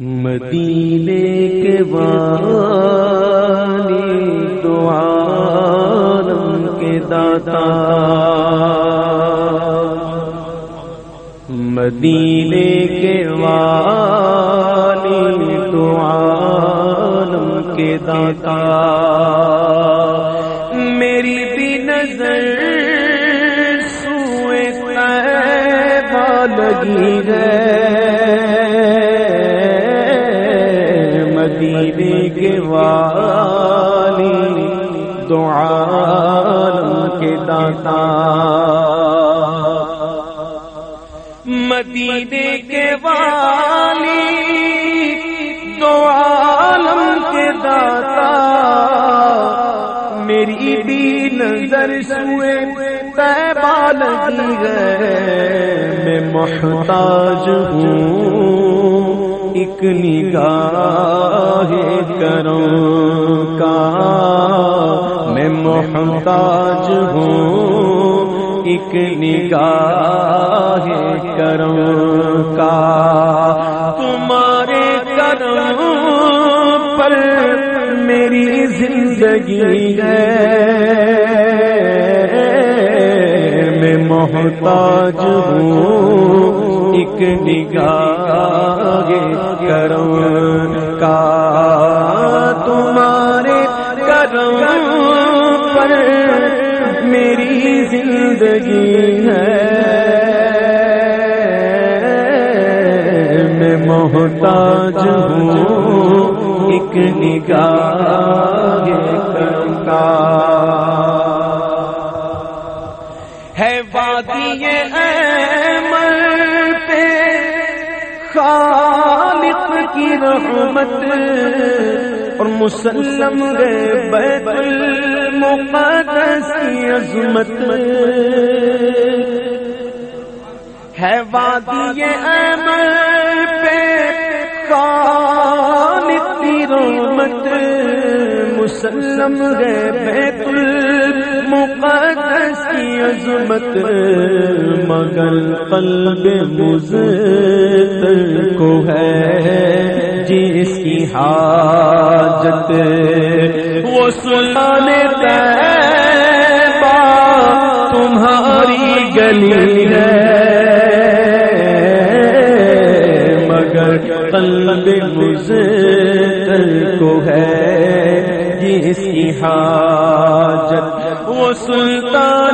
مدینے کے والی دعالم کے داتا مدینے کے والی دعالم کے داتا میری بھی نظر سوئے لگی ہے دعالم کے داتا۔ مدینے کے والی دو عالم کے داتا۔ میری بھی نظر سوئے طیبہ لگی ہے۔ میں محتاج ہوں، ایک نگاہ کروں کا۔ میں محتاج ہوں، ایک نگاہ کرم کا۔ تمہارے کرم پر میری زندگی ہے۔ میں محتاج ہوں، ایک نگاہ کرم کا۔ زندگی ہے۔ میں محتاج ہوں ایک نگاہ کا ہے وادی احمد پہ خالق کی رحمت اور مسلم گئے بیت المقدس کی عظمت۔ ہے وادی پہ خالق کی مسلم گئے بیت المقدس کی عظمت، مگر قلب مزتر کو ہے جس کی حاجت۔ وہ سلانے تمہاری گلی ہے۔ قلب مزتر کو ہے یہ اس کی حاجت۔ وہ سلطان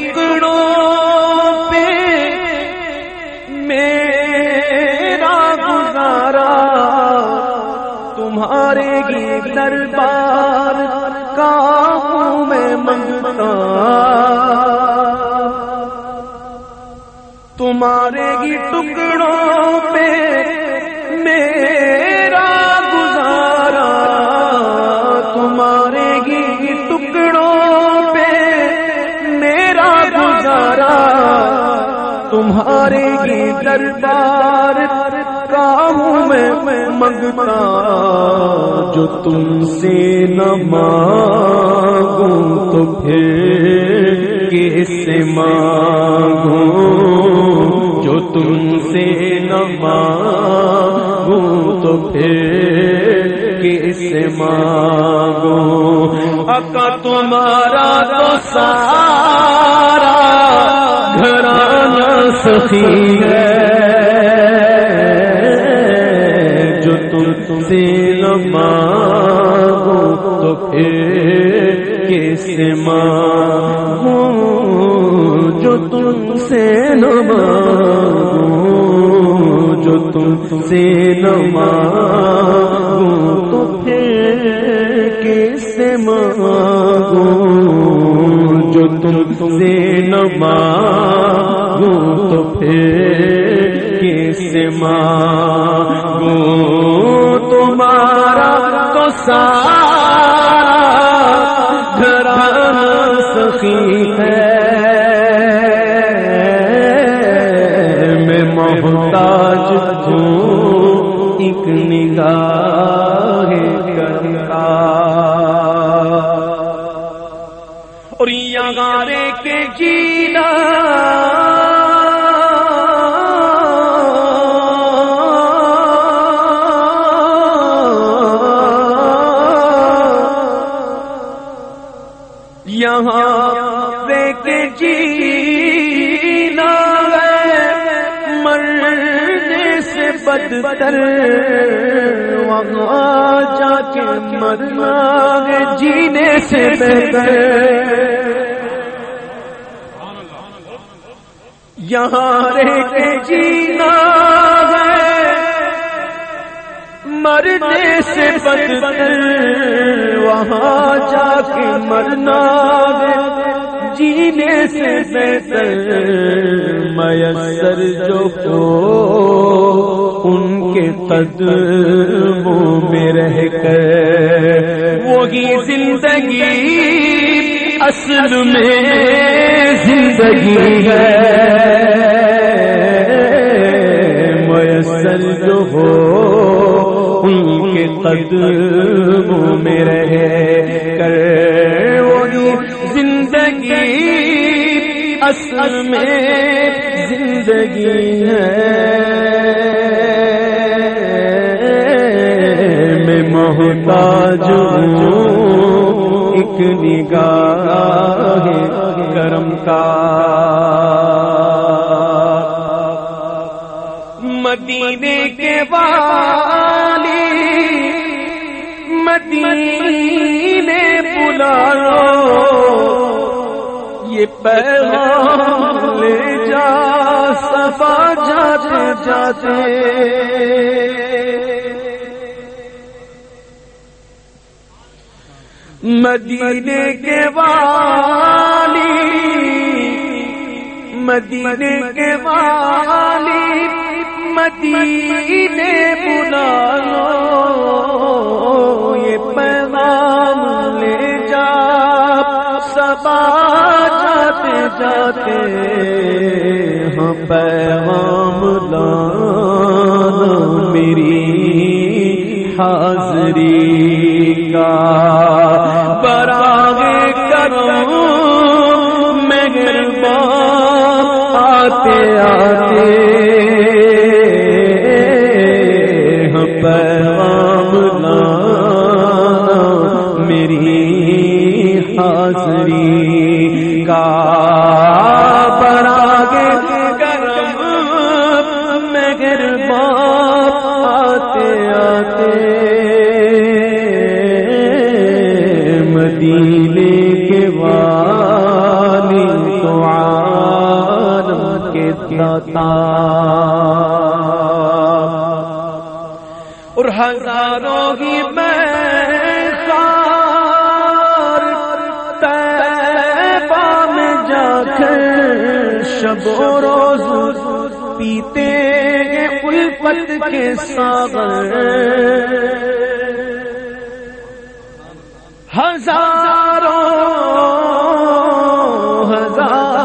ٹکڑوں پہ میرا گزارا، تمہارے ہی دربار کا ہوں میں منگتا۔ تمہارے ہی ٹکڑوں پہ میرا تمہارے ہی دربار کا ہوں میں منگتا جو تم سے نہ مانگوں تو پھر کس سے مانگوں؟ جو تم سے نہ مانگوں تو پھر کس سے مانگوں؟ اکا تمہارا تو سارا سخی ہے جو تم سے نہ تو پھر کس سے جو تم سے نہ جو تم سے نہ مانگوں تمہارا تو سارا گھر سخی ہے۔ یہاں کے جینا ہے، مرنے سے بدتر وہاں جا کے مرنا ہے جینے سے بہتر۔ یہاں رہ کے جینا مرنے سے بدتر وہاں جا کے مرنا جینے سے بہتر میسر جو کو ان کے قدموں میں رہ کر۔ وہی زندگی اصل میں زندگی ہے۔ میسر جو ہو ان کے قدموں میں رہے کر وہ زندگی اصل میں زندگی ہے۔ میں محتاج ہوں، ایک نگاہ کرم کا۔ مدینے کے والی بلا لو یہ پیغام لے جا سفا جاتے جاتے۔ مدینے کے والی، مدینے کے والی، مدینے بلا لو سبا جاتے جاتے ہاں پیغام لانا میری حاضری کا براغ کرو مہربان آتے آتے ہم پیغام لانا میری حاضری شب و روز پیتے ہیں الفت کے ساغر۔ ہزاروں ہزاروں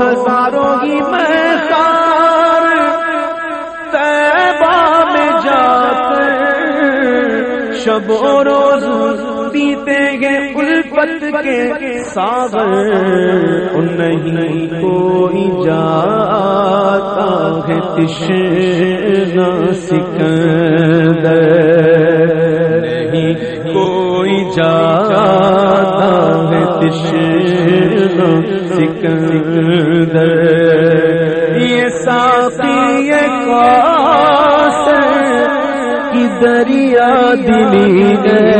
ہزاروں ہی میں تیبہ میں جا کر شب و روز پیتے گے الفت کے ساغر نہیں کوئی جاتا ہے تشنا سکندر، نہیں کوئی جاتا ہے تشنا سکندر۔ یہ ساتھی کاس دریا دلی مدینے